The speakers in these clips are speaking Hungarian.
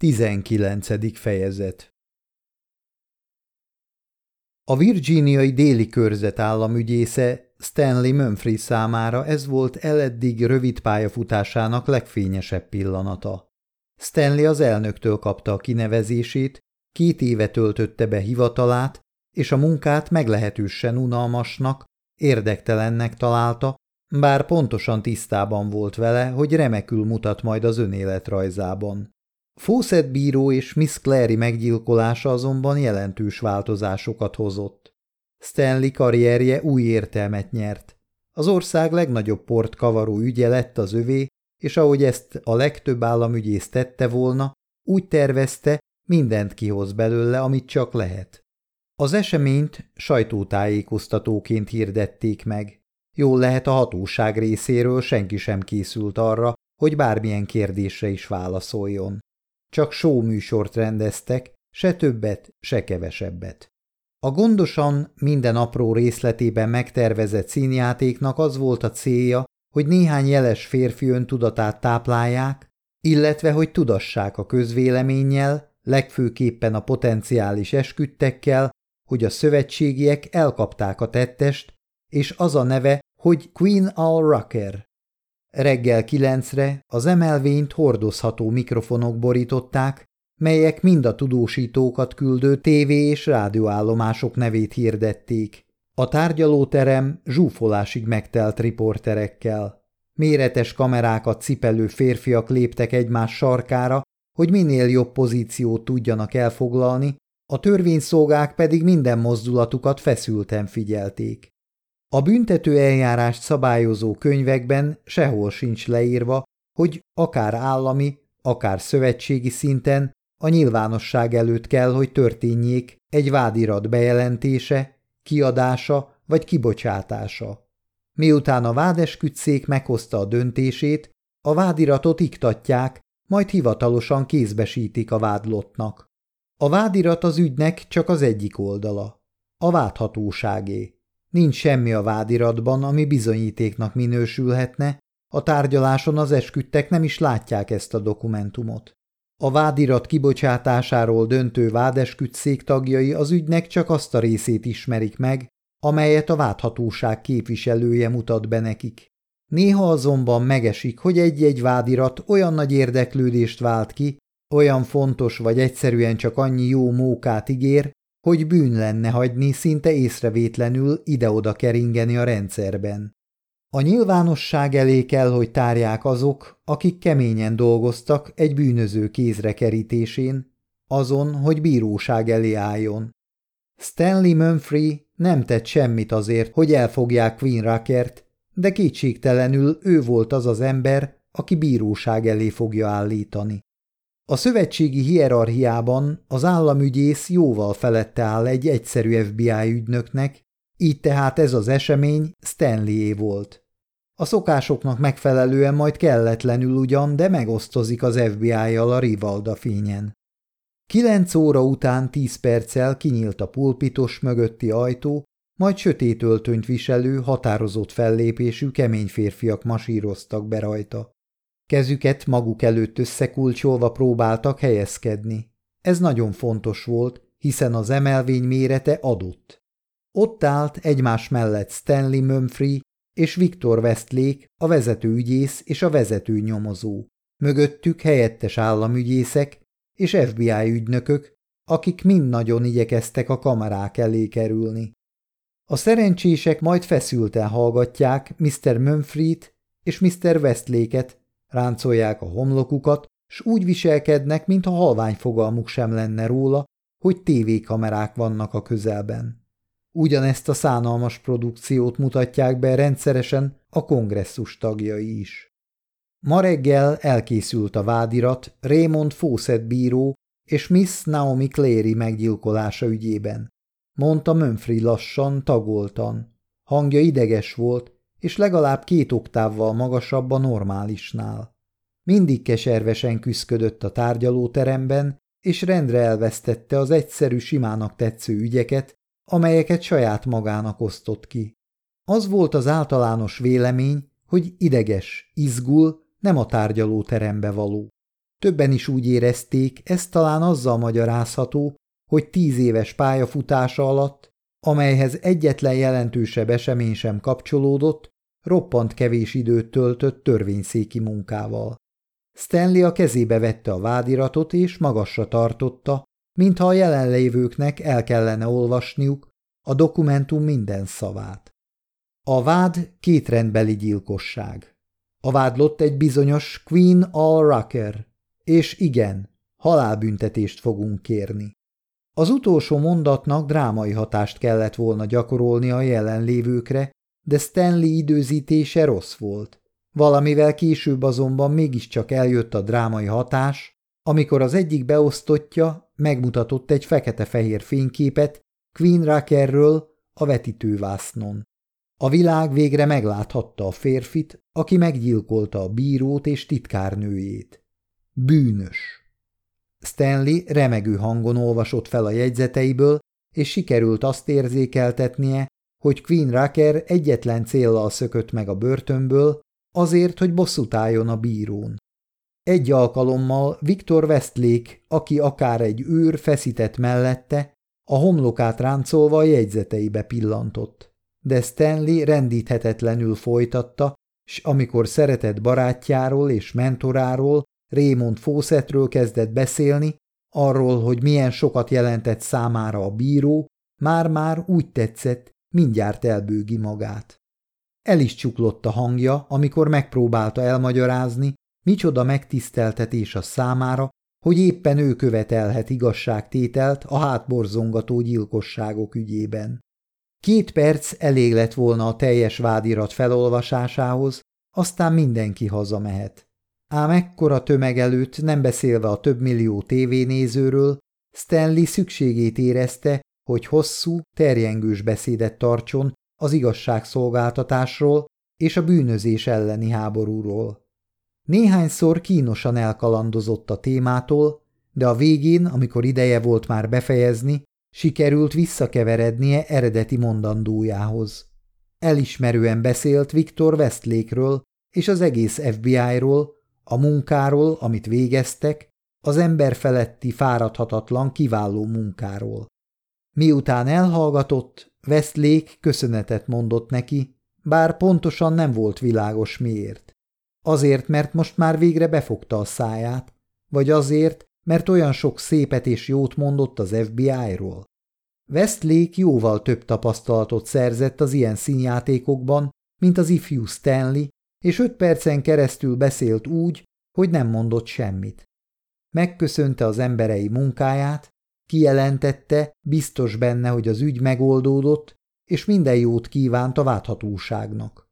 19. fejezet A virginiai déli körzet államügyésze Stanley Mumfrey számára ez volt eleddig rövid pályafutásának legfényesebb pillanata. Stanley az elnöktől kapta a kinevezését, két éve töltötte be hivatalát, és a munkát meglehetősen unalmasnak, érdektelennek találta, bár pontosan tisztában volt vele, hogy remekül mutat majd az önéletrajzában. Fawcett bíró és Miss Clary meggyilkolása azonban jelentős változásokat hozott. Stanley karrierje új értelmet nyert. Az ország legnagyobb port kavaró ügye lett az övé, és ahogy ezt a legtöbb államügyész tette volna, úgy tervezte, mindent kihoz belőle, amit csak lehet. Az eseményt sajtótájékoztatóként hirdették meg. Jól lehet a hatóság részéről senki sem készült arra, hogy bármilyen kérdésre is válaszoljon. Csak műsort rendeztek, se többet, se kevesebbet. A gondosan minden apró részletében megtervezett színjátéknak az volt a célja, hogy néhány jeles férfi öntudatát táplálják, illetve hogy tudassák a közvéleménnyel, legfőképpen a potenciális esküdtekkel, hogy a szövetségiek elkapták a tettest, és az a neve, hogy Queen Al Rucker. Reggel kilencre az emelvényt hordozható mikrofonok borították, melyek mind a tudósítókat küldő tévé- és rádióállomások nevét hirdették. A tárgyalóterem zsúfolásig megtelt riporterekkel. Méretes kamerákat cipelő férfiak léptek egymás sarkára, hogy minél jobb pozíciót tudjanak elfoglalni, a törvényszolgák pedig minden mozdulatukat feszülten figyelték. A büntető eljárást szabályozó könyvekben sehol sincs leírva, hogy akár állami, akár szövetségi szinten a nyilvánosság előtt kell, hogy történjék egy vádirat bejelentése, kiadása vagy kibocsátása. Miután a vádeskütszék meghozta a döntését, a vádiratot iktatják, majd hivatalosan kézbesítik a vádlottnak. A vádirat az ügynek csak az egyik oldala, a vádhatóságé. Nincs semmi a vádiratban, ami bizonyítéknak minősülhetne, a tárgyaláson az esküdtek nem is látják ezt a dokumentumot. A vádirat kibocsátásáról döntő vádesküdszék tagjai az ügynek csak azt a részét ismerik meg, amelyet a vádhatóság képviselője mutat be nekik. Néha azonban megesik, hogy egy-egy vádirat olyan nagy érdeklődést vált ki, olyan fontos vagy egyszerűen csak annyi jó mókát ígér, hogy bűn lenne hagyni szinte észrevétlenül ide-oda keringeni a rendszerben. A nyilvánosság elé kell, hogy tárják azok, akik keményen dolgoztak egy bűnöző kézre kerítésén, azon, hogy bíróság elé álljon. Stanley Mumfrey nem tett semmit azért, hogy elfogják Queen Rackert, de kétségtelenül ő volt az az ember, aki bíróság elé fogja állítani. A szövetségi hierarchiában az államügyész jóval felette áll egy egyszerű FBI ügynöknek, így tehát ez az esemény Stanleyé volt. A szokásoknak megfelelően majd kelletlenül ugyan, de megosztozik az FBI-jal a Rivalda fényen. Kilenc óra után tíz perccel kinyílt a pulpitos mögötti ajtó, majd sötét öltönyt viselő, határozott fellépésű kemény férfiak masíroztak be rajta. Kezüket maguk előtt összekulcsolva próbáltak helyezkedni. Ez nagyon fontos volt, hiszen az emelvény mérete adott. Ott állt egymás mellett Stanley Mumfrey és Viktor Westlake, a vezető ügyész és a vezető nyomozó. Mögöttük helyettes államügyészek és FBI ügynökök, akik mind nagyon igyekeztek a kamerák elé kerülni. A szerencsések majd feszülten hallgatják Mr. Mumfrey-t és Mr. Westlake-et, ráncolják a homlokukat, s úgy viselkednek, mintha halvány fogalmuk sem lenne róla, hogy tévékamerák vannak a közelben. Ugyanezt a szánalmas produkciót mutatják be rendszeresen a kongresszus tagjai is. Ma reggel elkészült a vádirat Raymond Fawcett bíró és Miss Naomi Clary meggyilkolása ügyében. Mondta Mönfri lassan, tagoltan. Hangja ideges volt, és legalább két oktávval magasabb a normálisnál. Mindig keservesen küszködött a tárgyalóteremben, és rendre elvesztette az egyszerű simának tetsző ügyeket, amelyeket saját magának osztott ki. Az volt az általános vélemény, hogy ideges, izgul, nem a tárgyalóterembe való. Többen is úgy érezték, ez talán azzal magyarázható, hogy tíz éves pályafutása alatt, amelyhez egyetlen jelentősebb esemény sem kapcsolódott, roppant kevés időt töltött törvényszéki munkával. Stanley a kezébe vette a vádiratot és magasra tartotta, mintha a jelenlévőknek el kellene olvasniuk a dokumentum minden szavát. A vád kétrendbeli gyilkosság. A vádlott egy bizonyos Queen All Rucker, és igen, halálbüntetést fogunk kérni. Az utolsó mondatnak drámai hatást kellett volna gyakorolni a jelenlévőkre, de Stanley időzítése rossz volt. Valamivel később azonban mégiscsak eljött a drámai hatás, amikor az egyik beosztottja megmutatott egy fekete-fehér fényképet Queen Rackerről a vetítővásznon. A világ végre megláthatta a férfit, aki meggyilkolta a bírót és titkárnőjét. Bűnös. Stanley remegő hangon olvasott fel a jegyzeteiből, és sikerült azt érzékeltetnie, hogy Queen Racker egyetlen céllal szökött meg a börtönből, azért, hogy bosszút álljon a bírón. Egy alkalommal Viktor Westlake, aki akár egy őr feszített mellette, a homlokát ráncolva a jegyzeteibe pillantott. De Stanley rendíthetetlenül folytatta, s amikor szeretett barátjáról és mentoráról, Raymond Fawcettről kezdett beszélni, arról, hogy milyen sokat jelentett számára a bíró, már-már úgy tetszett, mindjárt elbőgi magát. El is csuklott a hangja, amikor megpróbálta elmagyarázni, micsoda megtiszteltetés a számára, hogy éppen ő követelhet igazságtételt a hátborzongató gyilkosságok ügyében. Két perc elég lett volna a teljes vádirat felolvasásához, aztán mindenki hazamehet. Ám ekkora tömeg előtt, nem beszélve a több millió tévénézőről, Stanley szükségét érezte, hogy hosszú, terjengős beszédet tartson az igazságszolgáltatásról és a bűnözés elleni háborúról. Néhányszor kínosan elkalandozott a témától, de a végén, amikor ideje volt már befejezni, sikerült visszakeverednie eredeti mondandójához. Elismerően beszélt Viktor Westlakeről és az egész FBI-ról, a munkáról, amit végeztek, az ember feletti fáradhatatlan kiváló munkáról. Miután elhallgatott, Westlake köszönetet mondott neki, bár pontosan nem volt világos miért. Azért, mert most már végre befogta a száját, vagy azért, mert olyan sok szépet és jót mondott az FBI-ról. Westlake jóval több tapasztalatot szerzett az ilyen színjátékokban, mint az ifjú Stanley, és öt percen keresztül beszélt úgy, hogy nem mondott semmit. Megköszönte az emberei munkáját, kijelentette, biztos benne, hogy az ügy megoldódott, és minden jót kívánt a válthatóságnak.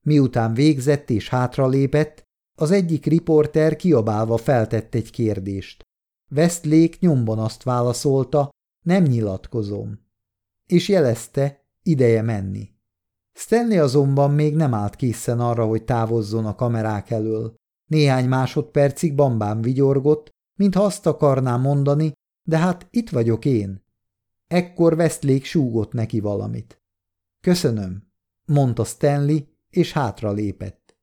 Miután végzett és hátralépett, az egyik riporter kiabálva feltett egy kérdést. Westlake nyomban azt válaszolta, nem nyilatkozom. És jelezte, ideje menni. Stanley azonban még nem állt készen arra, hogy távozzon a kamerák elől. Néhány másodpercig bambán vigyorgott, mintha azt akarná mondani, de hát itt vagyok én. Ekkor Westlake súgott neki valamit. Köszönöm, mondta Stanley, és hátra lépett.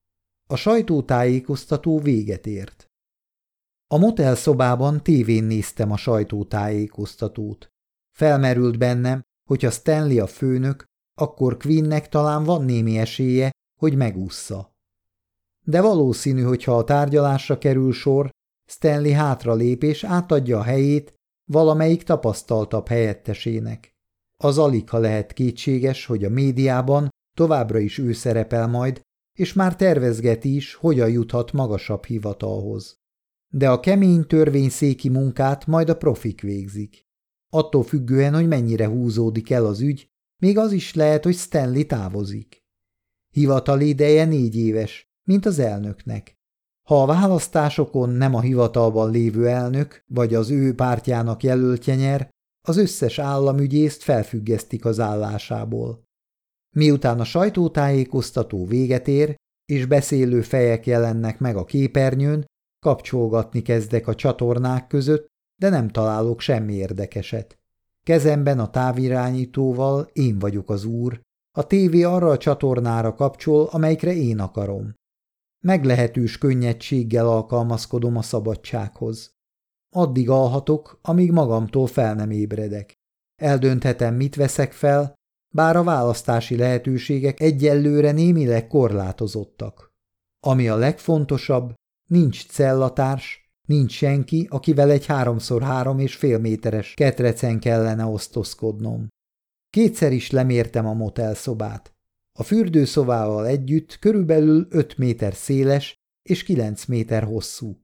A sajtótájékoztató véget ért. A motel szobában tévén néztem a sajtótájékoztatót. Felmerült bennem, hogy a Stanley a főnök, akkor Quinnnek talán van némi esélye, hogy megúszza. De valószínű, hogy ha a tárgyalásra kerül sor, Stanley hátra lép és átadja a helyét valamelyik tapasztaltabb helyettesének. Az alig, ha lehet kétséges, hogy a médiában továbbra is ő szerepel majd, és már tervezgeti is, hogyan juthat magasabb hivatalhoz. De a kemény törvényszéki munkát majd a profik végzik. Attól függően, hogy mennyire húzódik el az ügy, még az is lehet, hogy Stanley távozik. Hivatali ideje négy éves, mint az elnöknek. Ha a választásokon nem a hivatalban lévő elnök vagy az ő pártjának jelöltje nyer, az összes államügyészt felfüggesztik az állásából. Miután a sajtótájékoztató véget ér, és beszélő fejek jelennek meg a képernyőn, kapcsolgatni kezdek a csatornák között, de nem találok semmi érdekeset. Kezemben a távirányítóval én vagyok az úr, a tévé arra a csatornára kapcsol, amelyikre én akarom. Meglehetős könnyedséggel alkalmazkodom a szabadsághoz. Addig alhatok, amíg magamtól fel nem ébredek. Eldönthetem, mit veszek fel, bár a választási lehetőségek egyelőre némileg korlátozottak. Ami a legfontosabb, nincs cellatárs, nincs senki, akivel egy háromszor három és fél méteres ketrecen kellene osztozkodnom. Kétszer is lemértem a motelszobát. A fürdőszobával együtt körülbelül 5 méter széles és 9 méter hosszú.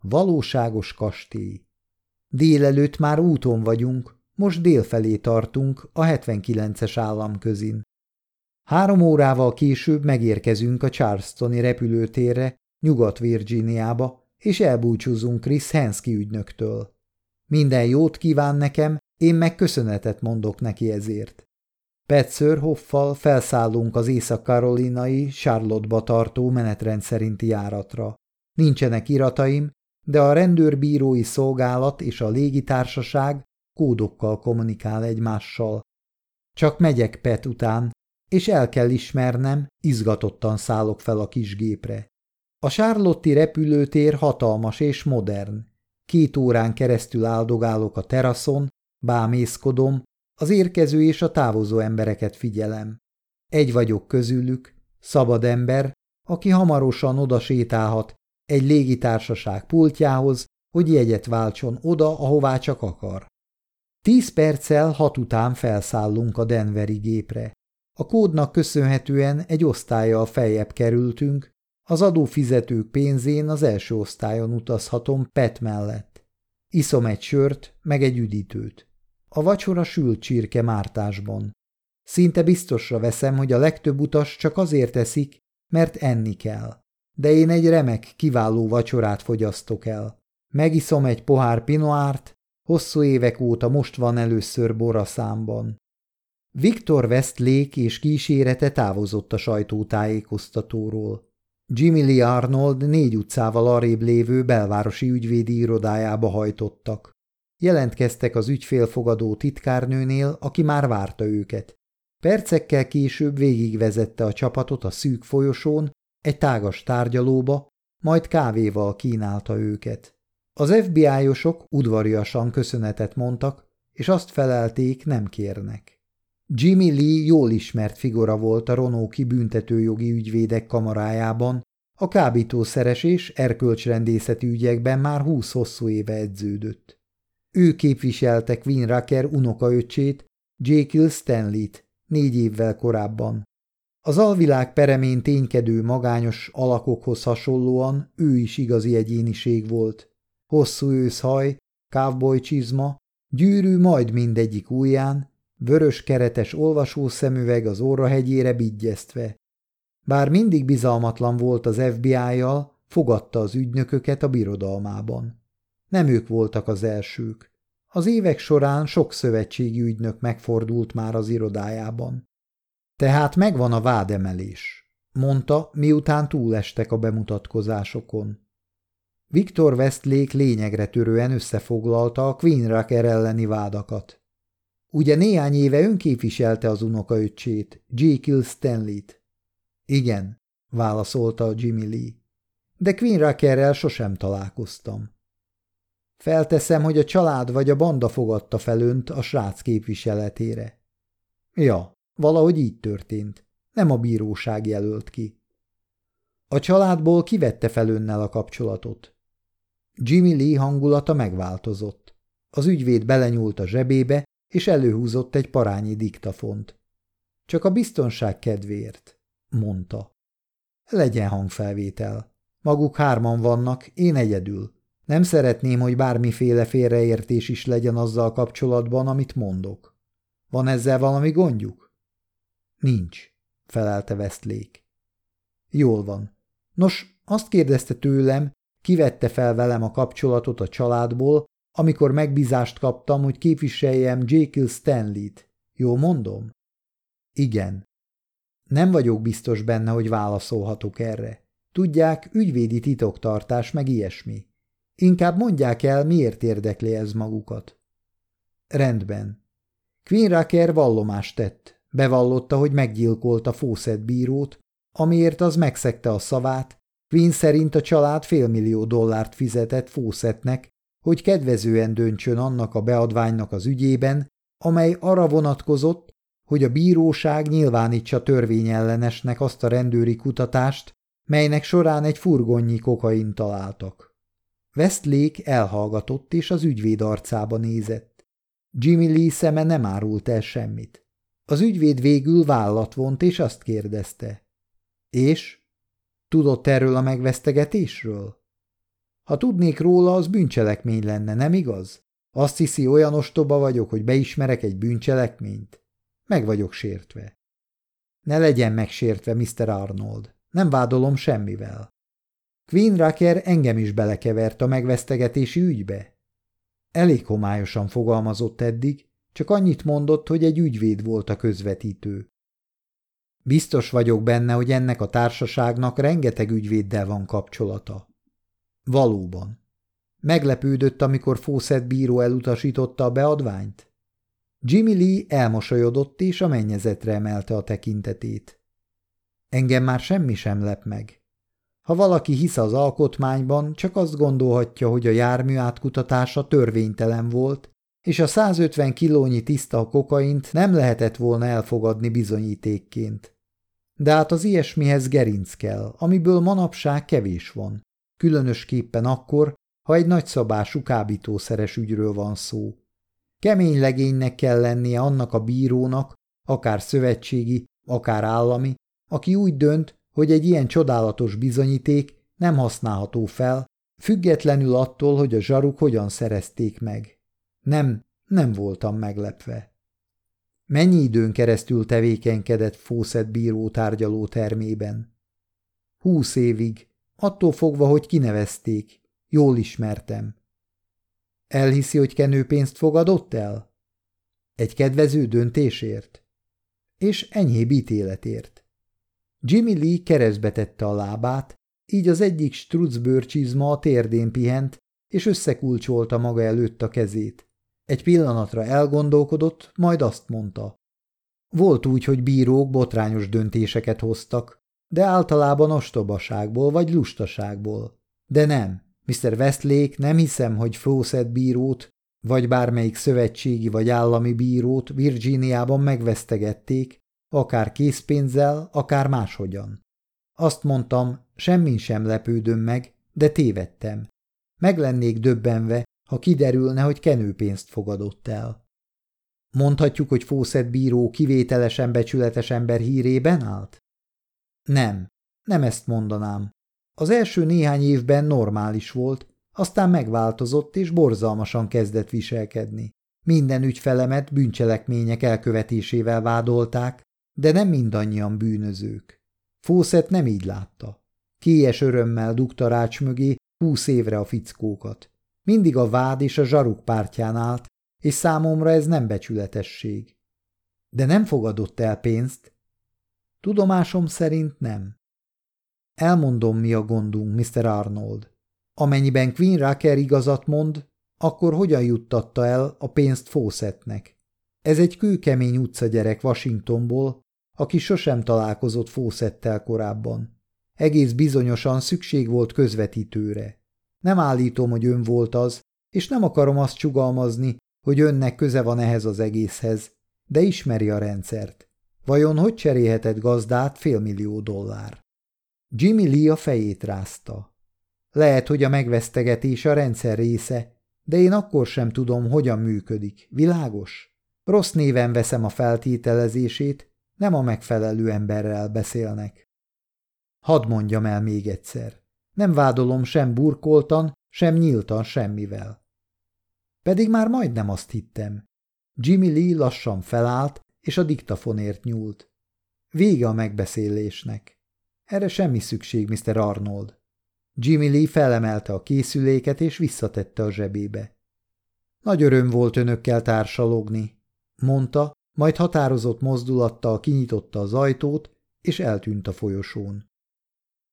Valóságos kastély. Délelőtt már úton vagyunk, most délfelé tartunk a 79-es államközin. Három órával később megérkezünk a Charlestoni repülőtérre, Nyugat-Virginiába, és elbúcsúzunk Chris Hensky ügynöktől. Minden jót kíván nekem, én meg köszönetet mondok neki ezért. Petször Hoffal felszállunk az észak-karolinai Charlotte-ba tartó menetrend szerinti járatra. Nincsenek irataim, de a rendőrbírói szolgálat és a légitársaság kódokkal kommunikál egymással. Csak megyek Pet után, és el kell ismernem, izgatottan szállok fel a kis gépre. A sárlotti repülőtér hatalmas és modern. Két órán keresztül áldogálok a teraszon, bámészkodom, az érkező és a távozó embereket figyelem. Egy vagyok közülük, szabad ember, aki hamarosan oda sétálhat egy légitársaság pultjához, hogy jegyet váltson oda, ahová csak akar. Tíz perccel hat után felszállunk a Denveri gépre. A kódnak köszönhetően egy osztályjal feljebb kerültünk, az adófizetők pénzén az első osztályon utazhatom Pet mellett. Iszom egy sört, meg egy üdítőt. A vacsora sült csirke mártásban. Szinte biztosra veszem, hogy a legtöbb utas csak azért eszik, mert enni kell. De én egy remek, kiváló vacsorát fogyasztok el. Megiszom egy pohár pinoárt, hosszú évek óta most van először bor számban. Viktor Westlake és kísérete távozott a sajtótájékoztatóról. Jimmy Lee Arnold négy utcával arrébb lévő belvárosi ügyvédi irodájába hajtottak. Jelentkeztek az ügyfélfogadó titkárnőnél, aki már várta őket. Percekkel később végigvezette a csapatot a szűk folyosón, egy tágas tárgyalóba, majd kávéval kínálta őket. Az FBI-osok udvariasan köszönetet mondtak, és azt felelték, nem kérnek. Jimmy Lee jól ismert figura volt a ronóki büntetőjogi ügyvédek kamarájában, a kábítószeres és erkölcsrendészeti ügyekben már húsz hosszú éve edződött. Ő képviselte Queen Rucker unokaöcsét, Jekyll Stanley-t, négy évvel korábban. Az alvilág peremén ténykedő magányos alakokhoz hasonlóan ő is igazi egyéniség volt. Hosszú őszhaj, cowboy csizma, gyűrű majd mindegyik ujján, vörös keretes olvasószemüveg az orrahegyére bigyeztve. Bár mindig bizalmatlan volt az FBI-jal, fogadta az ügynököket a birodalmában. Nem ők voltak az elsők. Az évek során sok szövetségi ügynök megfordult már az irodájában. Tehát megvan a vádemelés, mondta, miután túlestek a bemutatkozásokon. Viktor Westlake lényegre törően összefoglalta a Queen Racker elleni vádakat. Ugye néhány éve önképviselte az unokaöccsét, Jekyll Stanley-t. Igen, válaszolta Jimmy Lee. De Queen Rackerrel sosem találkoztam. Felteszem, hogy a család vagy a banda fogadta fel önt a srác képviseletére. Ja, valahogy így történt. Nem a bíróság jelölt ki. A családból kivette fel önnel a kapcsolatot. Jimmy Lee hangulata megváltozott. Az ügyvéd belenyúlt a zsebébe, és előhúzott egy parányi diktafont. Csak a biztonság kedvéért, mondta. Legyen hangfelvétel. Maguk hárman vannak, én egyedül. Nem szeretném, hogy bármiféle félreértés is legyen azzal kapcsolatban, amit mondok. Van ezzel valami gondjuk? Nincs, felelte Westlake. Jól van. Nos, azt kérdezte tőlem, kivette fel velem a kapcsolatot a családból, amikor megbízást kaptam, hogy képviseljem Jekyll Stanley-t. Jól mondom? Igen. Nem vagyok biztos benne, hogy válaszolhatok erre. Tudják, ügyvédi titoktartás meg ilyesmi. Inkább mondják el, miért érdekli ez magukat. Rendben. Queen Racker vallomást tett. Bevallotta, hogy meggyilkolta Fawcett bírót, amiért az megszegte a szavát, Quinn szerint a család félmillió dollárt fizetett Fawcettnek, hogy kedvezően döntsön annak a beadványnak az ügyében, amely arra vonatkozott, hogy a bíróság nyilvánítsa törvényellenesnek azt a rendőri kutatást, melynek során egy furgonnyi kokain találtak. Westlake elhallgatott és az ügyvéd arcába nézett. Jimmy Lee szeme nem árult el semmit. Az ügyvéd végül vállat vont és azt kérdezte. És? Tudott erről a megvesztegetésről? Ha tudnék róla, az bűncselekmény lenne, nem igaz? Azt hiszi, olyan ostoba vagyok, hogy beismerek egy bűncselekményt? Meg vagyok sértve. Ne legyen megsértve, Mr. Arnold. Nem vádolom semmivel. Queen Rucker engem is belekevert a megvesztegetési ügybe. Elég homályosan fogalmazott eddig, csak annyit mondott, hogy egy ügyvéd volt a közvetítő. Biztos vagyok benne, hogy ennek a társaságnak rengeteg ügyvéddel van kapcsolata. Valóban. Meglepődött, amikor Fawcett bíró elutasította a beadványt? Jimmy Lee elmosolyodott és a mennyezetre emelte a tekintetét. Engem már semmi sem lep meg. Ha valaki hisz az alkotmányban, csak azt gondolhatja, hogy a jármű átkutatása törvénytelen volt, és a 150 kilónyi tiszta kokaint nem lehetett volna elfogadni bizonyítékként. De hát az ilyesmihez gerinc kell, amiből manapság kevés van, különösképpen akkor, ha egy nagyszabású kábítószeres ügyről van szó. Kemény legénynek kell lennie annak a bírónak, akár szövetségi, akár állami, aki úgy dönt, hogy egy ilyen csodálatos bizonyíték nem használható fel, függetlenül attól, hogy a zsaruk hogyan szerezték meg. Nem, nem voltam meglepve. Mennyi időn keresztül tevékenykedett Fawcett bíró tárgyaló termében? Húsz évig, attól fogva, hogy kinevezték. Jól ismertem. Elhiszi, hogy kenőpénzt fogadott el? Egy kedvező döntésért? És enyhébb ítéletért. Jimmy Lee keresztbe tette a lábát, így az egyik strucbőrcsizma a térdén pihent, és összekulcsolta maga előtt a kezét. Egy pillanatra elgondolkodott, majd azt mondta. Volt úgy, hogy bírók botrányos döntéseket hoztak, de általában ostobaságból vagy lustaságból. De nem, Mr. Westlake nem hiszem, hogy Fawcett bírót, vagy bármelyik szövetségi vagy állami bírót Virginiában megvesztegették, akár készpénzzel, akár máshogyan. Azt mondtam, semmin sem lepődöm meg, de tévedtem. Meg lennék döbbenve, ha kiderülne, hogy kenőpénzt fogadott el. Mondhatjuk, hogy Fawcett bíró kivételesen becsületes ember hírében állt? Nem, nem ezt mondanám. Az első néhány évben normális volt, aztán megváltozott és borzalmasan kezdett viselkedni. Minden ügyfelemet bűncselekmények elkövetésével vádolták, de nem mindannyian bűnözők. Fószet nem így látta. Kélyes örömmel dugta rács mögé húsz évre a fickókat. Mindig a vád és a zsaruk pártján állt, és számomra ez nem becsületesség. De nem fogadott el pénzt? Tudomásom szerint nem. Elmondom, mi a gondunk, Mr. Arnold. Amennyiben Queen Rucker igazat mond, akkor hogyan juttatta el a pénzt Fawcettnek? Ez egy kőkemény utcagyerek Washingtonból, aki sosem találkozott Fawcettel korábban. Egész bizonyosan szükség volt közvetítőre. Nem állítom, hogy ön volt az, és nem akarom azt csugalmazni, hogy önnek köze van ehhez az egészhez, de ismeri a rendszert. Vajon hogy cserélhetett gazdát félmillió dollár? Jimmy Lee a fejét rázta. Lehet, hogy a megvesztegetés a rendszer része, de én akkor sem tudom, hogyan működik. Világos? Rossz néven veszem a feltételezését, nem a megfelelő emberrel beszélnek. Hadd mondjam el még egyszer. Nem vádolom sem burkoltan, sem nyíltan semmivel. Pedig már majdnem azt hittem. Jimmy Lee lassan felállt, és a diktafonért nyúlt. Vége a megbeszélésnek. Erre semmi szükség, Mr. Arnold. Jimmy Lee felemelte a készüléket, és visszatette a zsebébe. Nagy öröm volt önökkel társalogni, mondta, majd határozott mozdulattal kinyitotta az ajtót, és eltűnt a folyosón.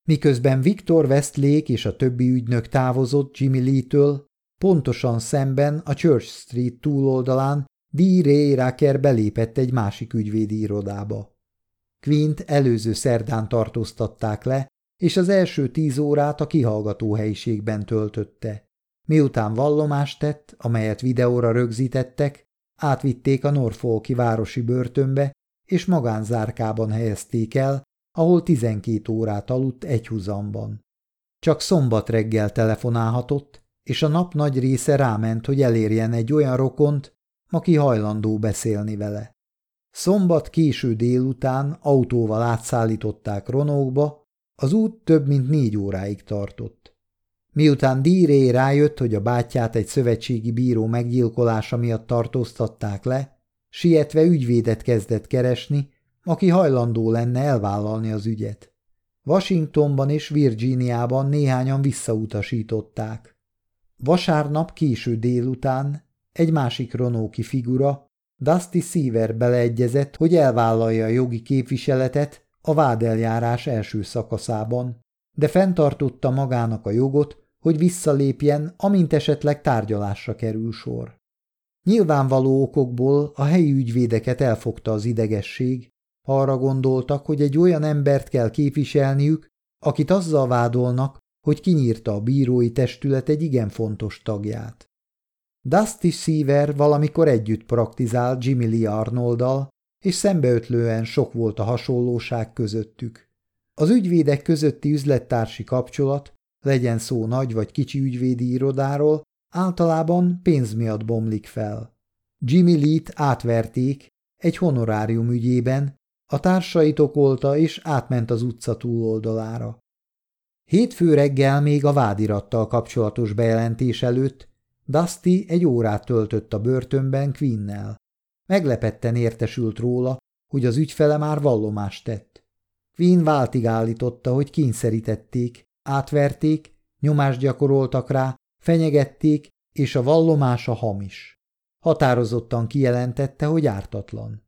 Miközben Viktor Westlake és a többi ügynök távozott Jimmy Lee-től, pontosan szemben a Church Street túloldalán D. Ray Rucker belépett egy másik ügyvédi irodába. Quint előző szerdán tartóztatták le, és az első tíz órát a kihallgató helyiségben töltötte. Miután vallomást tett, amelyet videóra rögzítettek, átvitték a Norfolki városi börtönbe, és magánzárkában helyezték el, ahol 12 órát aludt egyhuzamban. Csak szombat reggel telefonálhatott, és a nap nagy része ráment, hogy elérjen egy olyan rokont, aki hajlandó beszélni vele. Szombat késő délután autóval átszállították Ronókba, az út több mint négy óráig tartott. Miután Díré rájött, hogy a bátyját egy szövetségi bíró meggyilkolása miatt tartóztatták le, sietve ügyvédet kezdett keresni, aki hajlandó lenne elvállalni az ügyet. Washingtonban és Virginiában néhányan visszautasították. Vasárnap késő délután egy másik ronóki figura, Dusty Seaver beleegyezett, hogy elvállalja a jogi képviseletet a vádeljárás első szakaszában, de fenntartotta magának a jogot, hogy visszalépjen, amint esetleg tárgyalásra kerül sor. Nyilvánvaló okokból a helyi ügyvédeket elfogta az idegesség, arra gondoltak, hogy egy olyan embert kell képviselniük, akit azzal vádolnak, hogy kinyírta a bírói testület egy igen fontos tagját. Dusty Seaver valamikor együtt praktizált Jimmy Lee Arnolddal, és szembeötlően sok volt a hasonlóság közöttük. Az ügyvédek közötti üzlettársi kapcsolat, legyen szó nagy vagy kicsi ügyvédi irodáról, általában pénz miatt bomlik fel. Jimmy Lee-t átverték egy honorárium ügyében, a társait okolta és átment az utca túloldalára. Hétfő reggel még a vádirattal kapcsolatos bejelentés előtt Dusty egy órát töltött a börtönben Quinnel. Meglepetten értesült róla, hogy az ügyfele már vallomást tett. Quinn váltig állította, hogy kényszerítették, átverték, nyomást gyakoroltak rá, fenyegették, és a vallomása hamis. Határozottan kijelentette, hogy ártatlan.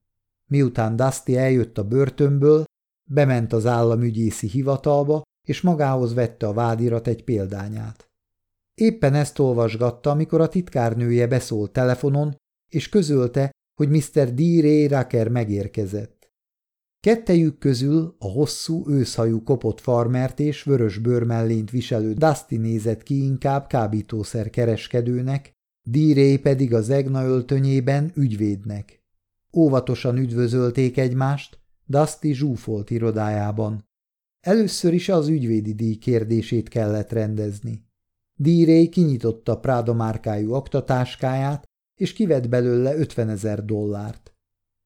Miután Dusty eljött a börtönből, bement az államügyészi hivatalba, és magához vette a vádirat egy példányát. Éppen ezt olvasgatta, amikor a titkárnője beszólt telefonon, és közölte, hogy Mr. D. Ray Rucker megérkezett. Kettejük közül a hosszú, őszhajú kopott farmert és vörös bőrmellényt viselő Dusty nézett ki inkább kábítószer kereskedőnek, D. Ray pedig az egna öltönyében ügyvédnek. Óvatosan üdvözölték egymást, Dusty zsúfolt irodájában. Először is az ügyvédi díj kérdését kellett rendezni. Díré kinyitotta Práda márkájú aktatáskáját, és kivett belőle 50 ezer dollárt.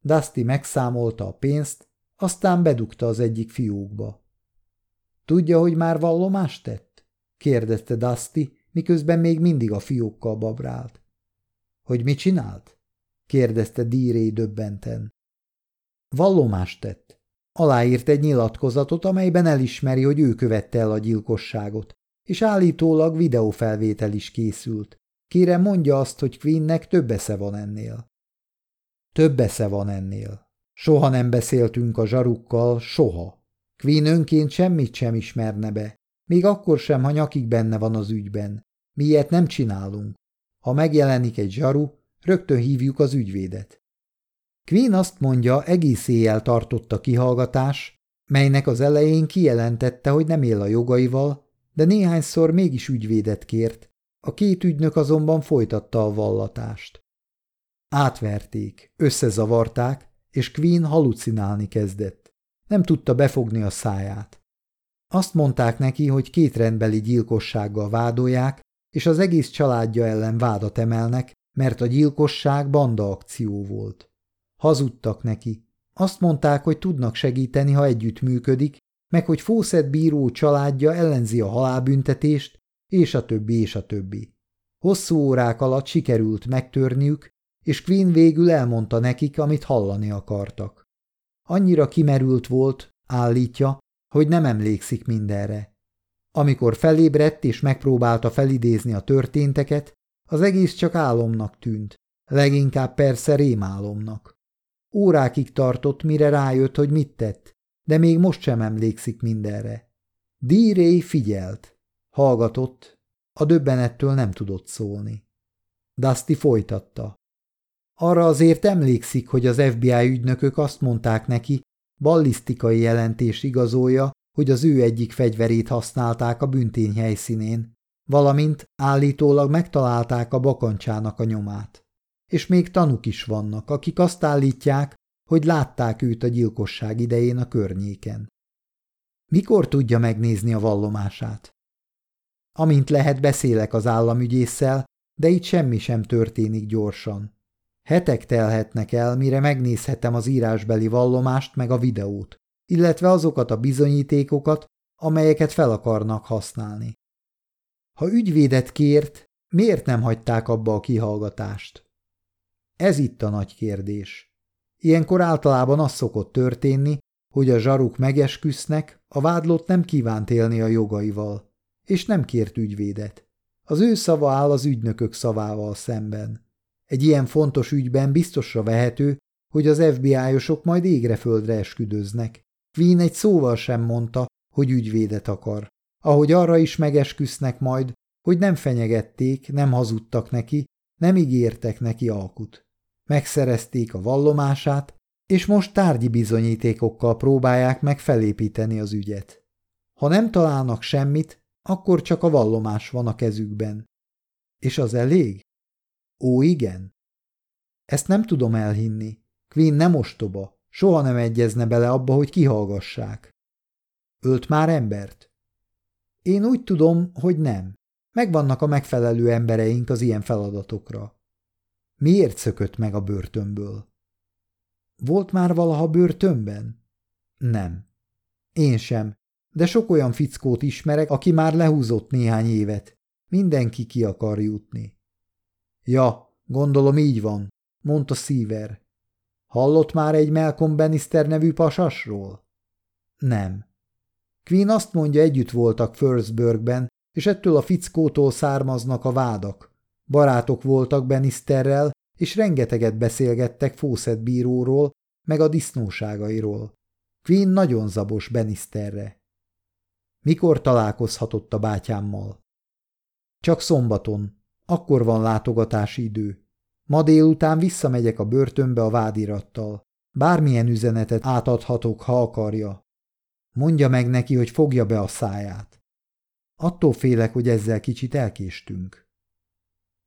Dusty megszámolta a pénzt, aztán bedugta az egyik fiókba. Tudja, hogy már vallomást tett? kérdezte Dusty, miközben még mindig a fiókkal babrált. Hogy mit csinált? kérdezte Díré döbbenten. Vallomást tett. Aláírt egy nyilatkozatot, amelyben elismeri, hogy ő követte el a gyilkosságot, és állítólag videófelvétel is készült. Kérem mondja azt, hogy Quinnnek több esze van ennél. Több esze van ennél. Soha nem beszéltünk a zsarukkal, soha. Quinn önként semmit sem ismerne be, még akkor sem, ha nyakig benne van az ügyben. Mi ilyet nem csinálunk. Ha megjelenik egy zsaru, rögtön hívjuk az ügyvédet. Quinn azt mondja, egész éjjel tartott a kihallgatás, melynek az elején kijelentette, hogy nem él a jogaival, de néhányszor mégis ügyvédet kért, a két ügynök azonban folytatta a vallatást. Átverték, összezavarták, és Queen halucinálni kezdett. Nem tudta befogni a száját. Azt mondták neki, hogy két rendbeli gyilkossággal vádolják, és az egész családja ellen vádat emelnek, mert a gyilkosság banda akció volt. Hazudtak neki. Azt mondták, hogy tudnak segíteni, ha együtt működik, meg hogy Fawcett bíró családja ellenzi a halálbüntetést, és a többi, és a többi. Hosszú órák alatt sikerült megtörniük, és Quinn végül elmondta nekik, amit hallani akartak. Annyira kimerült volt, állítja, hogy nem emlékszik mindenre. Amikor felébredt és megpróbálta felidézni a történteket, az egész csak álomnak tűnt, leginkább persze rémálomnak. Órákig tartott, mire rájött, hogy mit tett, de még most sem emlékszik mindenre. D. figyelt, hallgatott, a döbbenettől nem tudott szólni. Dusty folytatta. Arra azért emlékszik, hogy az FBI ügynökök azt mondták neki, ballisztikai jelentés igazolja, hogy az ő egyik fegyverét használták a büntény helyszínén, valamint állítólag megtalálták a bakancsának a nyomát. És még tanuk is vannak, akik azt állítják, hogy látták őt a gyilkosság idején a környéken. Mikor tudja megnézni a vallomását? Amint lehet, beszélek az államügyésszel, de itt semmi sem történik gyorsan. Hetek telhetnek el, mire megnézhetem az írásbeli vallomást meg a videót, illetve azokat a bizonyítékokat, amelyeket fel akarnak használni. Ha ügyvédet kért, miért nem hagyták abba a kihallgatást? Ez itt a nagy kérdés. Ilyenkor általában az szokott történni, hogy a zsaruk megesküsznek, a vádlott nem kívánt élni a jogaival, és nem kért ügyvédet. Az ő szava áll az ügynökök szavával szemben. Egy ilyen fontos ügyben biztosra vehető, hogy az FBI-osok majd égre-földre esküdöznek. Queen egy szóval sem mondta, hogy ügyvédet akar. Ahogy arra is megesküsznek majd, hogy nem fenyegették, nem hazudtak neki, nem ígértek neki alkut. Megszerezték a vallomását, és most tárgyi bizonyítékokkal próbálják meg felépíteni az ügyet. Ha nem találnak semmit, akkor csak a vallomás van a kezükben. És az elég? Ó, igen. Ezt nem tudom elhinni. Queen nem ostoba, soha nem egyezne bele abba, hogy kihallgassák. Ölt már embert? Én úgy tudom, hogy nem. Megvannak a megfelelő embereink az ilyen feladatokra. Miért szökött meg a börtönből? Volt már valaha börtönben? Nem. Én sem, de sok olyan fickót ismerek, aki már lehúzott néhány évet. Mindenki ki akar jutni. Ja, gondolom így van, mondta Szíver. Hallott már egy Malcolm Bannister nevű pasasról? Nem. Queen azt mondja, együtt voltak Firstburgben, és ettől a fickótól származnak a vádak. Barátok voltak Bannisterrel, és rengeteget beszélgettek Fawcett bíróról, meg a disznóságairól. Queen nagyon zabos Bannisterre. Mikor találkozhatott a bátyámmal? Csak szombaton. Akkor van látogatási idő. Ma délután visszamegyek a börtönbe a vádirattal. Bármilyen üzenetet átadhatok, ha akarja. Mondja meg neki, hogy fogja be a száját. Attól félek, hogy ezzel kicsit elkéstünk.